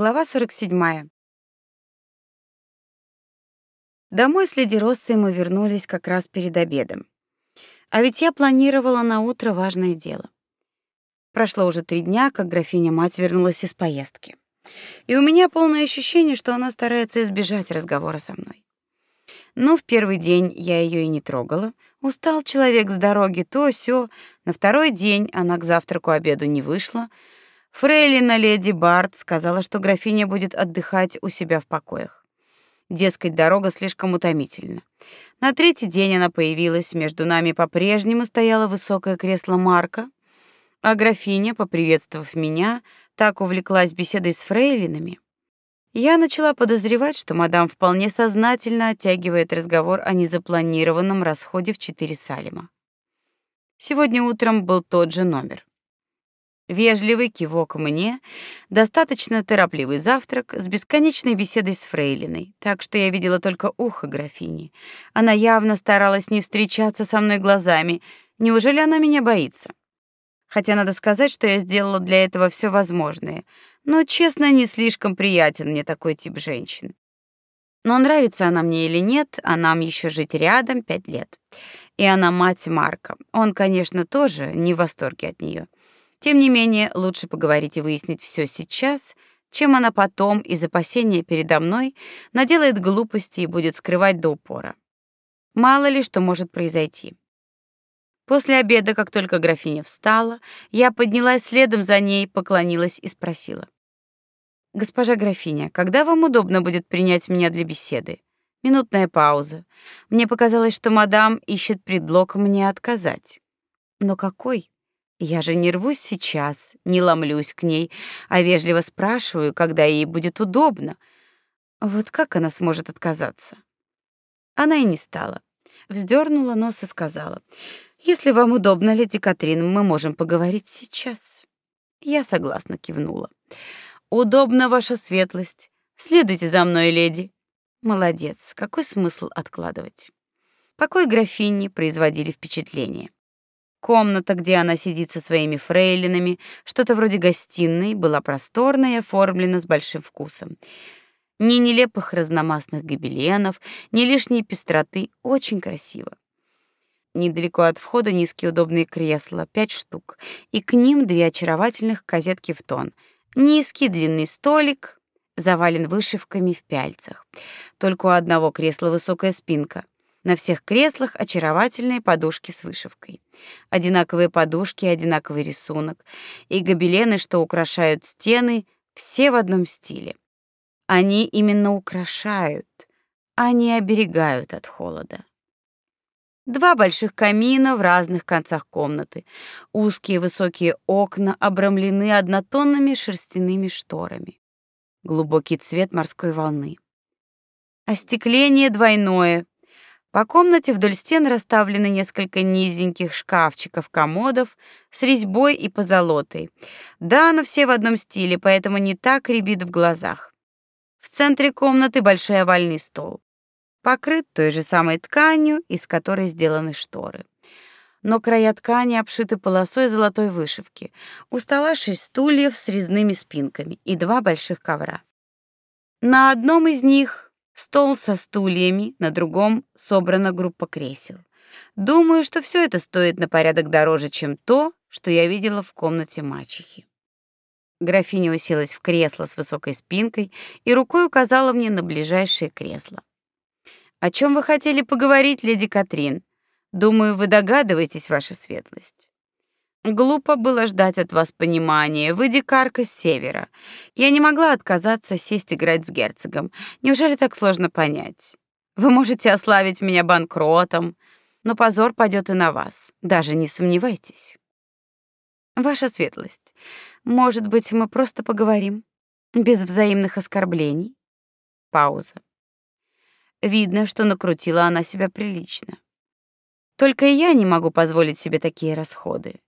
Глава 47. Домой с Леди Россой мы вернулись как раз перед обедом. А ведь я планировала на утро важное дело. Прошло уже три дня, как графиня-мать вернулась из поездки. И у меня полное ощущение, что она старается избежать разговора со мной. Но в первый день я ее и не трогала. Устал человек с дороги, то сё. На второй день она к завтраку-обеду не вышла — Фрейлина леди Барт сказала, что графиня будет отдыхать у себя в покоях. Дескать, дорога слишком утомительна. На третий день она появилась, между нами по-прежнему стояло высокое кресло Марка, а графиня, поприветствовав меня, так увлеклась беседой с фрейлинами. Я начала подозревать, что мадам вполне сознательно оттягивает разговор о незапланированном расходе в четыре салима. Сегодня утром был тот же номер. Вежливый кивок мне, достаточно торопливый завтрак с бесконечной беседой с фрейлиной, так что я видела только ухо графини. Она явно старалась не встречаться со мной глазами. Неужели она меня боится? Хотя надо сказать, что я сделала для этого все возможное. Но, честно, не слишком приятен мне такой тип женщин. Но нравится она мне или нет, а нам еще жить рядом пять лет. И она мать Марка. Он, конечно, тоже не в восторге от нее. Тем не менее, лучше поговорить и выяснить все сейчас, чем она потом из опасения передо мной наделает глупости и будет скрывать до упора. Мало ли что может произойти. После обеда, как только графиня встала, я поднялась следом за ней, поклонилась и спросила: "Госпожа графиня, когда вам удобно будет принять меня для беседы?" Минутная пауза. Мне показалось, что мадам ищет предлог мне отказать. Но какой? Я же не рвусь сейчас, не ломлюсь к ней, а вежливо спрашиваю, когда ей будет удобно. Вот как она сможет отказаться? Она и не стала. Вздернула нос и сказала: "Если вам удобно, леди Катрин, мы можем поговорить сейчас". Я согласно кивнула. "Удобно, ваша светлость. Следуйте за мной, леди". Молодец. Какой смысл откладывать? Покой графини производили впечатление. Комната, где она сидит со своими фрейлинами, что-то вроде гостиной, была просторная и оформлена с большим вкусом. Ни нелепых разномастных гобеленов, ни лишней пестроты, очень красиво. Недалеко от входа низкие удобные кресла, пять штук, и к ним две очаровательных козетки в тон. Низкий длинный столик, завален вышивками в пяльцах. Только у одного кресла высокая спинка — на всех креслах очаровательные подушки с вышивкой. Одинаковые подушки, одинаковый рисунок и гобелены, что украшают стены, все в одном стиле. Они именно украшают, а не оберегают от холода. Два больших камина в разных концах комнаты. Узкие высокие окна обрамлены однотонными шерстяными шторами. Глубокий цвет морской волны. Остекление двойное, по комнате вдоль стен расставлены несколько низеньких шкафчиков-комодов с резьбой и позолотой. Да, но все в одном стиле, поэтому не так рябит в глазах. В центре комнаты большой овальный стол, покрыт той же самой тканью, из которой сделаны шторы. Но края ткани обшиты полосой золотой вышивки. У стола шесть стульев с резными спинками и два больших ковра. На одном из них Стол со стульями, на другом собрана группа кресел. Думаю, что все это стоит на порядок дороже, чем то, что я видела в комнате мачехи. Графиня уселась в кресло с высокой спинкой и рукой указала мне на ближайшее кресло. О чем вы хотели поговорить, леди Катрин? Думаю, вы догадываетесь, ваша светлость. Глупо было ждать от вас понимания. Вы дикарка с севера. Я не могла отказаться сесть играть с герцогом. Неужели так сложно понять? Вы можете ославить меня банкротом, но позор падет и на вас. Даже не сомневайтесь. Ваша светлость, может быть, мы просто поговорим без взаимных оскорблений? Пауза. Видно, что накрутила она себя прилично. Только я не могу позволить себе такие расходы.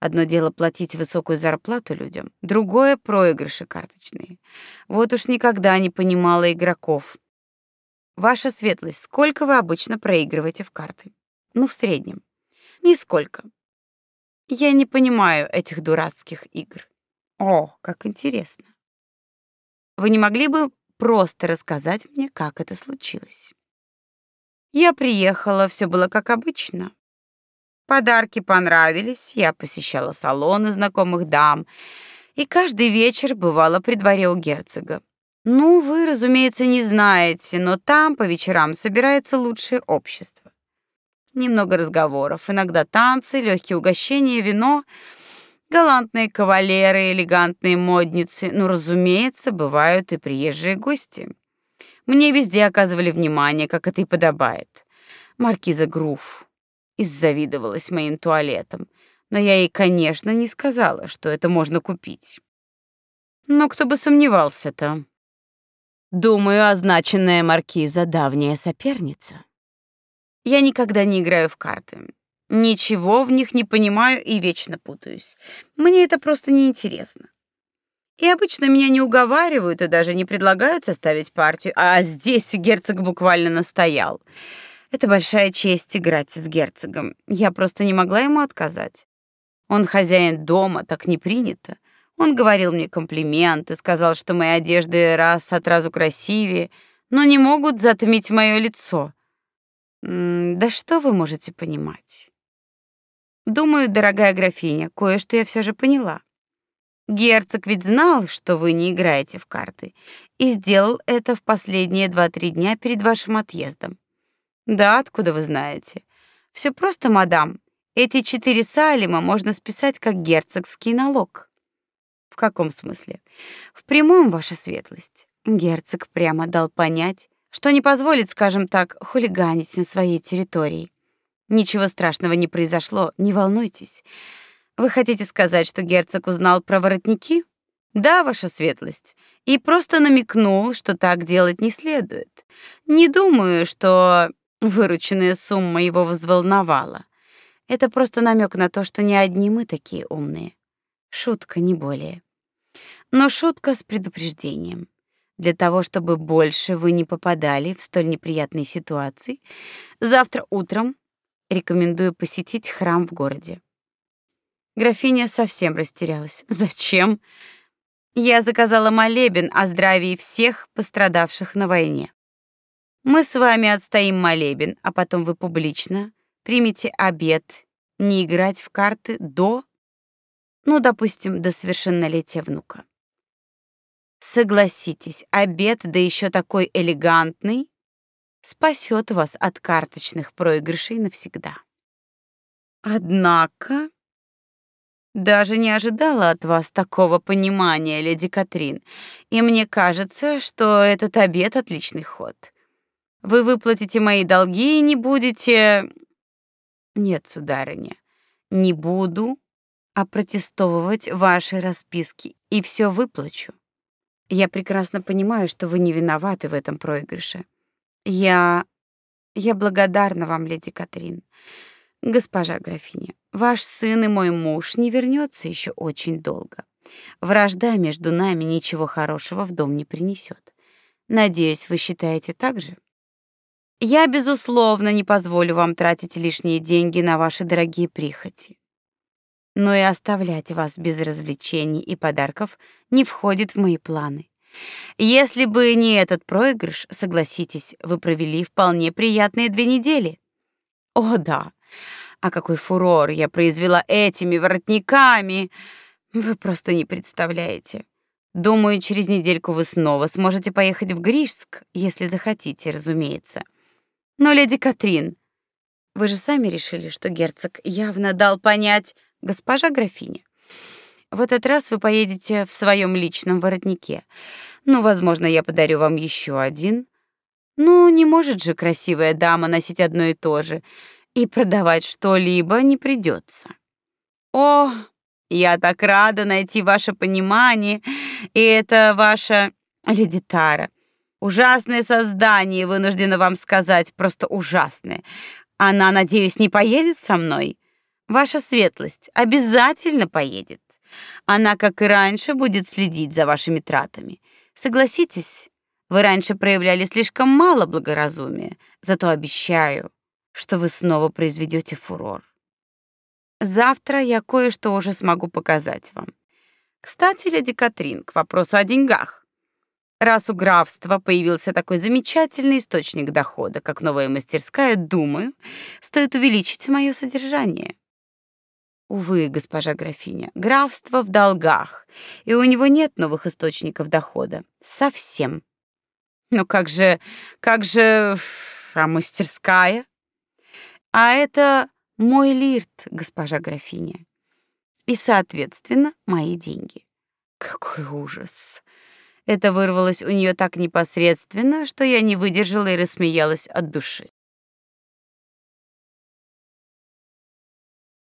Одно дело платить высокую зарплату людям, другое проигрыши карточные. Вот уж никогда не понимала игроков. Ваша светлость, сколько вы обычно проигрываете в карты? Ну, в среднем. Нисколько. Я не понимаю этих дурацких игр. О, как интересно. Вы не могли бы просто рассказать мне, как это случилось? Я приехала, все было как обычно. Подарки понравились, я посещала салоны знакомых дам и каждый вечер бывала при дворе у герцога. Ну, вы, разумеется, не знаете, но там по вечерам собирается лучшее общество. Немного разговоров, иногда танцы, легкие угощения, вино, галантные кавалеры, элегантные модницы. Ну, разумеется, бывают и приезжие гости. Мне везде оказывали внимание, как это и подобает. Маркиза Груф иззавидовалась моим туалетом, но я ей, конечно, не сказала, что это можно купить. Но кто бы сомневался-то. Думаю, означенная маркиза давняя соперница. Я никогда не играю в карты. Ничего в них не понимаю и вечно путаюсь. Мне это просто не интересно. И обычно меня не уговаривают и даже не предлагают составить партию, а здесь герцог буквально настоял. Это большая честь играть с герцогом. Я просто не могла ему отказать. Он хозяин дома, так не принято. Он говорил мне комплименты, сказал, что мои одежды раз от разу красивее, но не могут затмить мое лицо. Да что вы можете понимать? Думаю, дорогая графиня, кое-что я все же поняла. Герцог ведь знал, что вы не играете в карты, и сделал это в последние два-три дня перед вашим отъездом. Да, откуда вы знаете? Все просто, мадам. Эти четыре салима можно списать как герцогский налог. В каком смысле? В прямом, ваша светлость. Герцог прямо дал понять, что не позволит, скажем так, хулиганить на своей территории. Ничего страшного не произошло, не волнуйтесь. Вы хотите сказать, что герцог узнал про воротники? Да, ваша светлость, и просто намекнул, что так делать не следует. Не думаю, что Вырученная сумма его взволновала. Это просто намек на то, что не одни мы такие умные. Шутка, не более. Но шутка с предупреждением. Для того, чтобы больше вы не попадали в столь неприятные ситуации, завтра утром рекомендую посетить храм в городе. Графиня совсем растерялась. Зачем? Я заказала молебен о здравии всех пострадавших на войне. Мы с вами отстоим молебен, а потом вы публично примете обет не играть в карты до, ну, допустим, до совершеннолетия внука. Согласитесь, обед, да еще такой элегантный, спасет вас от карточных проигрышей навсегда. Однако даже не ожидала от вас такого понимания, леди Катрин, и мне кажется, что этот обед отличный ход. Вы выплатите мои долги и не будете Нет, сударыня, не буду опротестовывать ваши расписки и все выплачу. Я прекрасно понимаю, что вы не виноваты в этом проигрыше. Я я благодарна вам, леди Катрин. Госпожа графиня, ваш сын и мой муж не вернется еще очень долго. Вражда между нами ничего хорошего в дом не принесет. Надеюсь, вы считаете так же? Я, безусловно, не позволю вам тратить лишние деньги на ваши дорогие прихоти. Но и оставлять вас без развлечений и подарков не входит в мои планы. Если бы не этот проигрыш, согласитесь, вы провели вполне приятные две недели. О, да. А какой фурор я произвела этими воротниками. Вы просто не представляете. Думаю, через недельку вы снова сможете поехать в Гришск, если захотите, разумеется. Но леди Катрин, вы же сами решили, что герцог явно дал понять, госпожа графиня. В этот раз вы поедете в своем личном воротнике. Ну, возможно, я подарю вам еще один. Ну, не может же красивая дама носить одно и то же, и продавать что-либо не придется. О, я так рада найти ваше понимание, и это ваша леди Тара. Ужасное создание, вынуждена вам сказать, просто ужасное. Она, надеюсь, не поедет со мной. Ваша светлость обязательно поедет. Она, как и раньше, будет следить за вашими тратами. Согласитесь, вы раньше проявляли слишком мало благоразумия, зато обещаю, что вы снова произведете фурор. Завтра я кое-что уже смогу показать вам. Кстати, леди Катрин, к вопросу о деньгах. Раз у графства появился такой замечательный источник дохода, как новая мастерская, думаю, стоит увеличить мое содержание. Увы, госпожа графиня, графство в долгах, и у него нет новых источников дохода. Совсем. Но как же, как же, а мастерская? А это мой лирт, госпожа графиня. И, соответственно, мои деньги. Какой ужас. Это вырвалось у нее так непосредственно, что я не выдержала и рассмеялась от души.